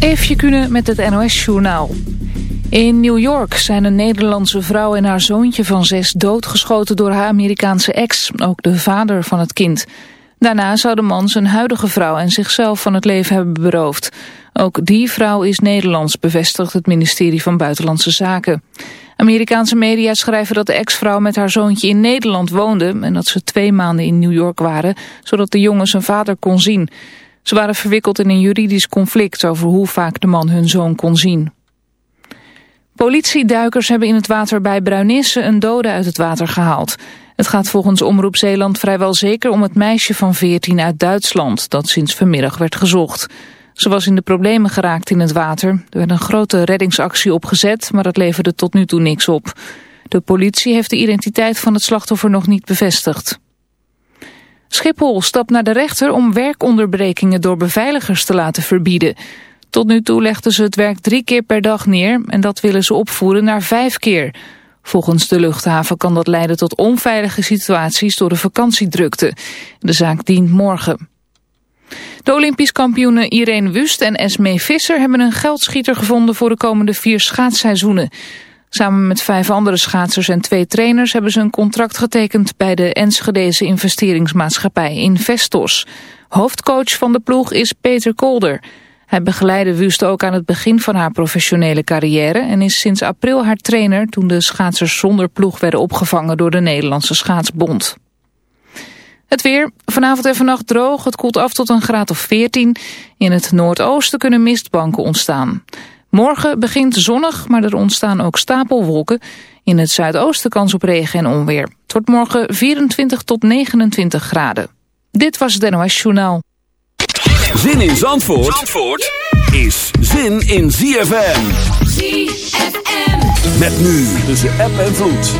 Eefje kunnen met het NOS-journaal. In New York zijn een Nederlandse vrouw en haar zoontje van zes doodgeschoten door haar Amerikaanse ex, ook de vader van het kind. Daarna zou de man zijn huidige vrouw en zichzelf van het leven hebben beroofd. Ook die vrouw is Nederlands, bevestigt het ministerie van Buitenlandse Zaken. Amerikaanse media schrijven dat de ex-vrouw met haar zoontje in Nederland woonde... en dat ze twee maanden in New York waren, zodat de jongen zijn vader kon zien. Ze waren verwikkeld in een juridisch conflict over hoe vaak de man hun zoon kon zien. Politieduikers hebben in het water bij Bruinisse een dode uit het water gehaald. Het gaat volgens Omroep Zeeland vrijwel zeker om het meisje van 14 uit Duitsland... dat sinds vanmiddag werd gezocht. Ze was in de problemen geraakt in het water. Er werd een grote reddingsactie opgezet, maar dat leverde tot nu toe niks op. De politie heeft de identiteit van het slachtoffer nog niet bevestigd. Schiphol stapt naar de rechter om werkonderbrekingen door beveiligers te laten verbieden. Tot nu toe legden ze het werk drie keer per dag neer en dat willen ze opvoeren naar vijf keer. Volgens de luchthaven kan dat leiden tot onveilige situaties door de vakantiedrukte. De zaak dient morgen. De Olympisch kampioenen Irene Wust en Esmee Visser hebben een geldschieter gevonden voor de komende vier schaatsseizoenen. Samen met vijf andere schaatsers en twee trainers hebben ze een contract getekend bij de Enschedeze investeringsmaatschappij Investos. Hoofdcoach van de ploeg is Peter Kolder. Hij begeleidde Wust ook aan het begin van haar professionele carrière en is sinds april haar trainer toen de schaatsers zonder ploeg werden opgevangen door de Nederlandse Schaatsbond. Het weer, vanavond en vannacht droog, het koelt af tot een graad of 14. In het noordoosten kunnen mistbanken ontstaan. Morgen begint zonnig, maar er ontstaan ook stapelwolken. In het zuidoosten kans op regen en onweer. Het wordt morgen 24 tot 29 graden. Dit was het NOS Journaal. Zin in Zandvoort, Zandvoort is zin in ZFM. ZFM. Met nu tussen app en vloed.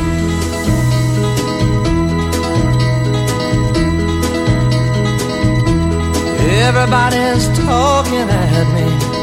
Everybody's talking at me.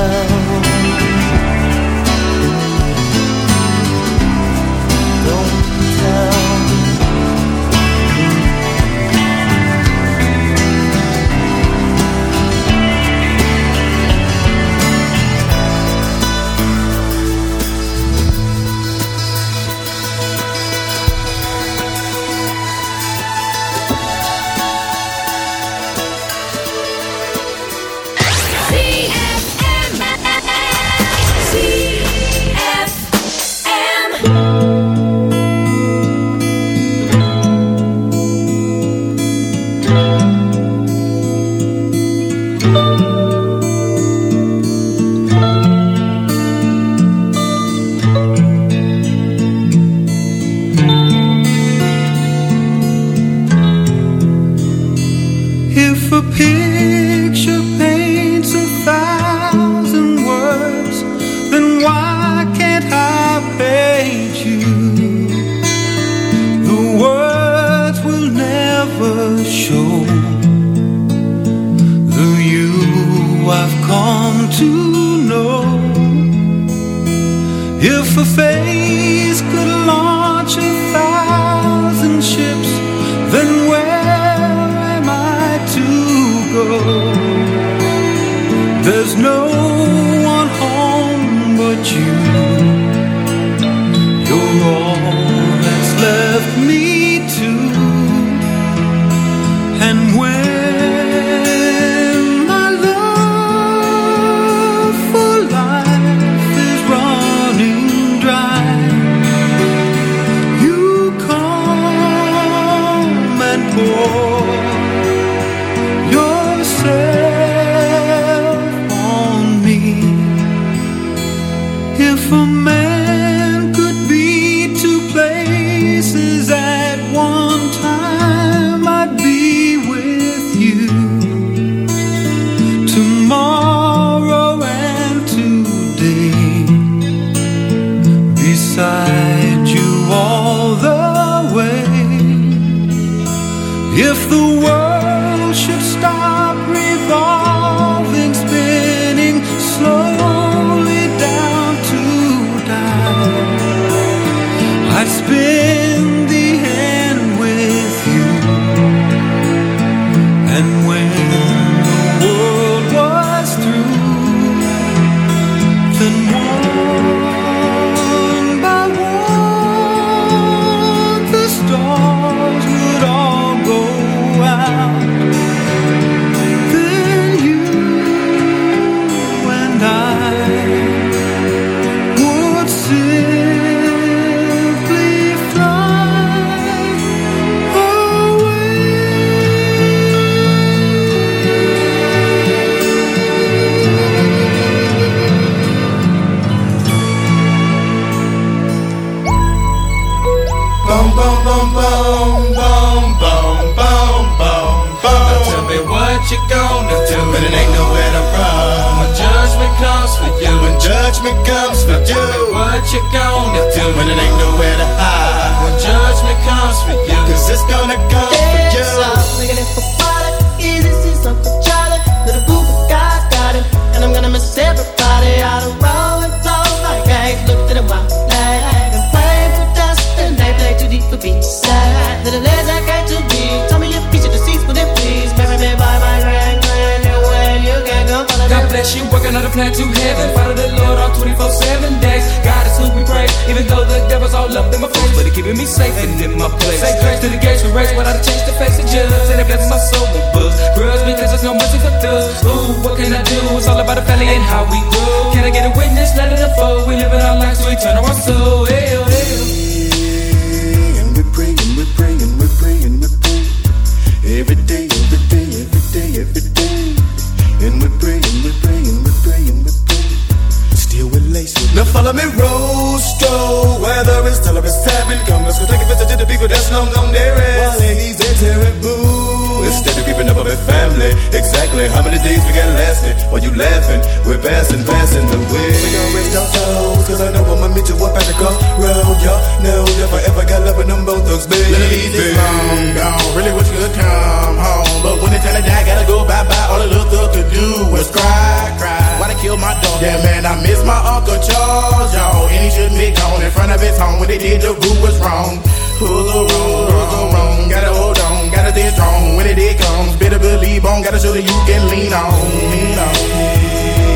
exactly how many days we got lasting? While you laughing, we're passing, passing the way. We gon' raise our toes, cause I know I'ma meet you up at the crossroad. Y'all know I ever got love with them both thugs, baby. Leave this long gone, really wish you could come home. But when it's time to die, gotta go bye bye. All the little thug could do was cry, cry. Why they kill my dog? Yeah, man, I miss my Uncle Charles, y'all. And he shouldn't be gone in front of his home. When they did, the root was wrong. Who's the wrong, who's the wrong? Gotta hold on gotta stay strong when it did comes. Better believe on, Gotta show that you can lean on. Lean on.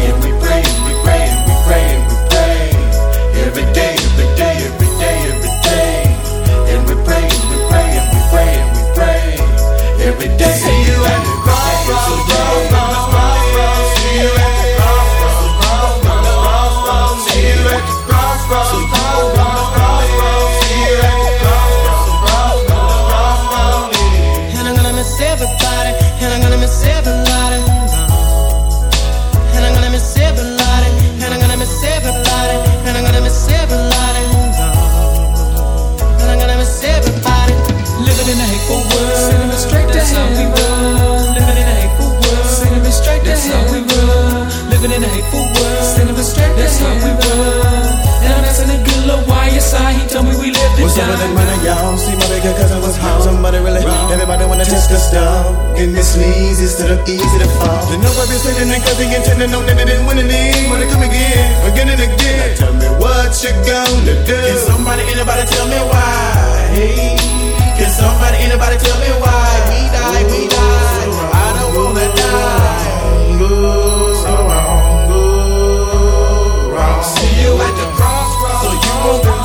And we pray, and we pray, and we pray, and we pray. Every day, every day, every day, every day. And we pray, we pray, we pray, we pray. Every day. down. See my bigger cousin was home. Somebody really, wrong. everybody wanna test the stuff. in this leads is to easy to fall. The know I've been sitting and cousin intending no that they didn't win any. Wanna come again, again and again. Now tell me what you gonna do. Can somebody, anybody tell me why? Hey. Can somebody, anybody tell me why? We die, we die. I don't wanna die. So wrong, go wrong. See you at the crossroads, so you won't.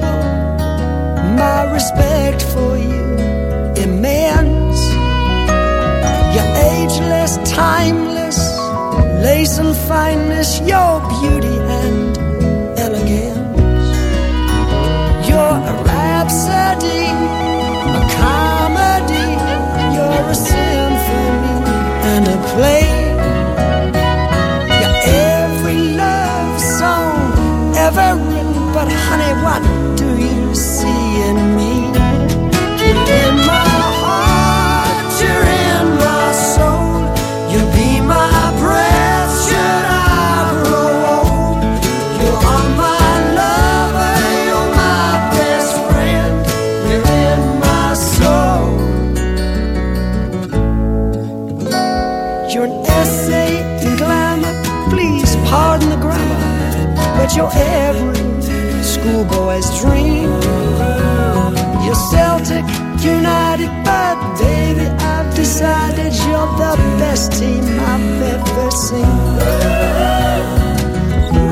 And fineness, your beauty You're an essay in glamour, please pardon the grammar, but you're every schoolboy's dream. You're Celtic United, but baby, I've decided you're the best team I've ever seen.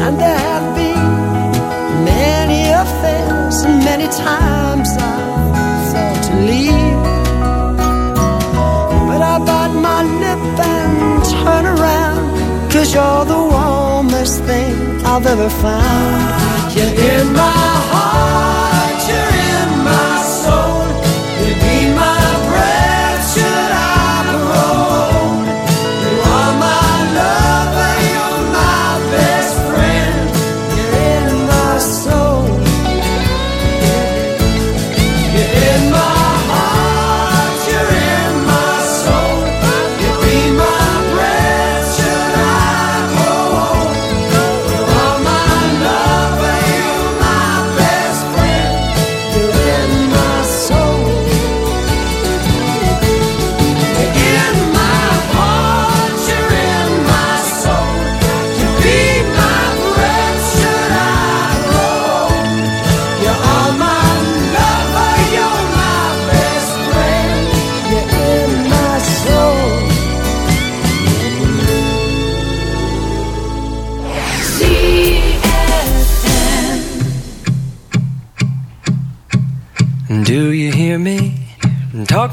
And there have been many affairs, and many times I've thought to leave. But I bite my lip turn around, cause you're the warmest thing I've ever found. You're in my heart,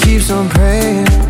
keeps on praying.